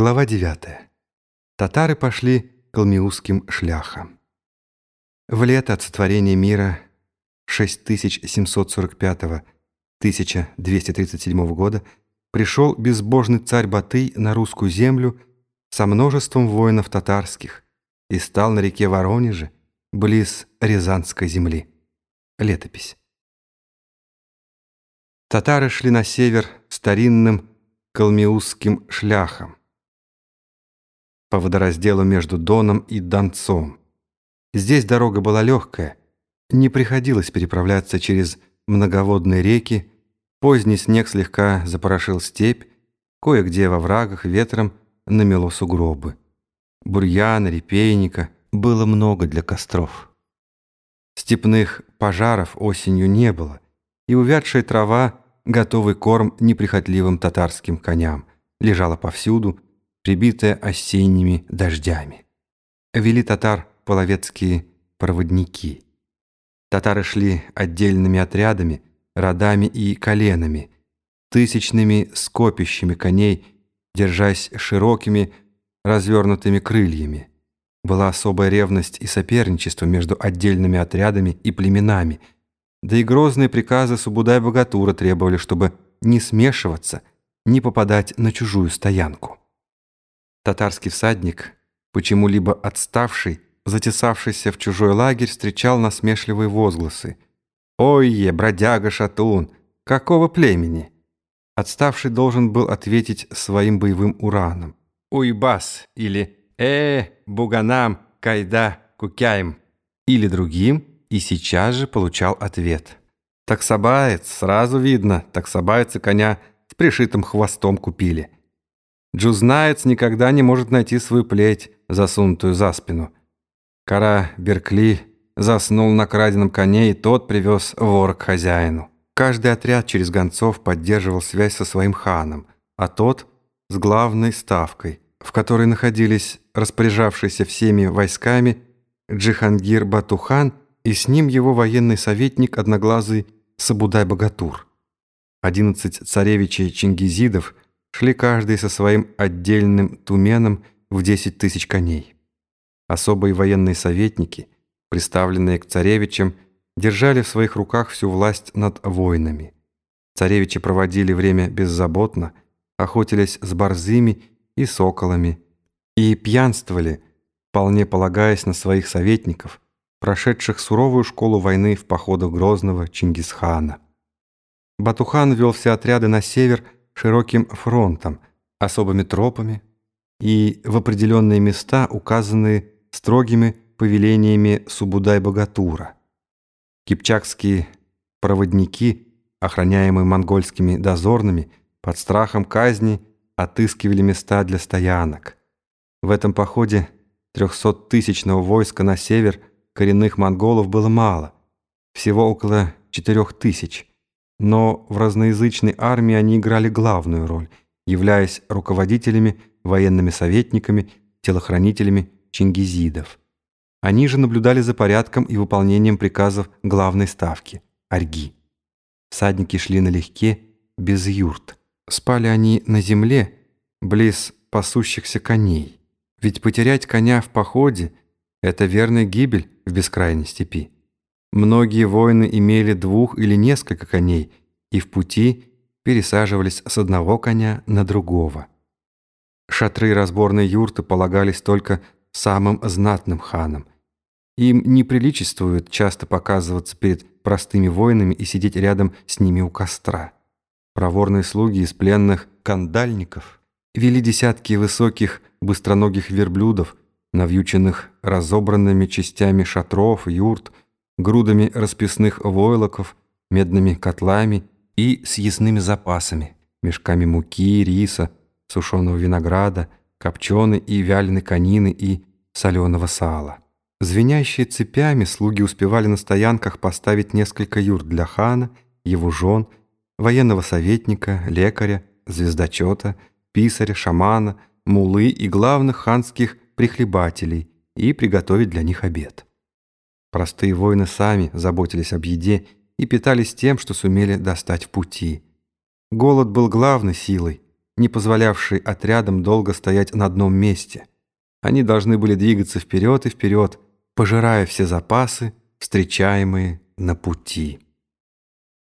Глава 9. Татары пошли к калмиузским шляхам. В лето от сотворения мира 6745-1237 года пришел безбожный царь Батый на русскую землю со множеством воинов татарских и стал на реке Воронеже, близ Рязанской земли. Летопись. Татары шли на север старинным калмиузским шляхом по водоразделу между Доном и Донцом. Здесь дорога была легкая, не приходилось переправляться через многоводные реки, поздний снег слегка запорошил степь, кое-где во врагах ветром намело сугробы. Бурьяна, репейника было много для костров. Степных пожаров осенью не было, и увядшая трава, готовый корм неприхотливым татарским коням, лежала повсюду, прибитая осенними дождями. Вели татар половецкие проводники. Татары шли отдельными отрядами, родами и коленами, тысячными скопищами коней, держась широкими, развернутыми крыльями. Была особая ревность и соперничество между отдельными отрядами и племенами, да и грозные приказы Субудай-Богатура требовали, чтобы не смешиваться, не попадать на чужую стоянку. Татарский всадник, почему-либо отставший, затесавшийся в чужой лагерь, встречал насмешливые возгласы. «Ой, бродяга-шатун! Какого племени?» Отставший должен был ответить своим боевым ураном. «Уйбас» или «Э, буганам, кайда, кукяем» или другим, и сейчас же получал ответ. Таксобаец, сразу видно, таксобайцы коня с пришитым хвостом купили – Джузнаец никогда не может найти свою плеть, засунутую за спину. Кара Беркли заснул на краденом коне, и тот привез вор к хозяину. Каждый отряд через гонцов поддерживал связь со своим ханом, а тот с главной ставкой, в которой находились распоряжавшиеся всеми войсками Джихангир Батухан и с ним его военный советник одноглазый Сабудай-Богатур. Одиннадцать царевичей Чингизидов – шли каждый со своим отдельным туменом в 10 тысяч коней. Особые военные советники, представленные к царевичам, держали в своих руках всю власть над воинами. Царевичи проводили время беззаботно, охотились с борзыми и соколами и пьянствовали, вполне полагаясь на своих советников, прошедших суровую школу войны в походах Грозного Чингисхана. Батухан вел все отряды на север – широким фронтом, особыми тропами и в определенные места, указанные строгими повелениями Субудай-Богатура. Кипчакские проводники, охраняемые монгольскими дозорными, под страхом казни отыскивали места для стоянок. В этом походе трехсоттысячного войска на север коренных монголов было мало, всего около четырех тысяч – но в разноязычной армии они играли главную роль, являясь руководителями, военными советниками, телохранителями чингизидов. Они же наблюдали за порядком и выполнением приказов главной ставки – Арги. Всадники шли налегке, без юрт. Спали они на земле, близ пасущихся коней. Ведь потерять коня в походе – это верная гибель в бескрайней степи. Многие воины имели двух или несколько коней и в пути пересаживались с одного коня на другого. Шатры разборной юрты полагались только самым знатным ханам. Им не приличествует часто показываться перед простыми воинами и сидеть рядом с ними у костра. Проворные слуги из пленных кандальников вели десятки высоких быстроногих верблюдов, навьюченных разобранными частями шатров, юрт, грудами расписных войлоков, медными котлами и съестными запасами, мешками муки, риса, сушеного винограда, копченой и вяленой конины и соленого сала. Звенящие цепями слуги успевали на стоянках поставить несколько юрт для хана, его жен, военного советника, лекаря, звездочета, писаря, шамана, мулы и главных ханских прихлебателей и приготовить для них обед. Простые воины сами заботились об еде и питались тем, что сумели достать в пути. Голод был главной силой, не позволявший отрядам долго стоять на одном месте. Они должны были двигаться вперед и вперед, пожирая все запасы, встречаемые на пути.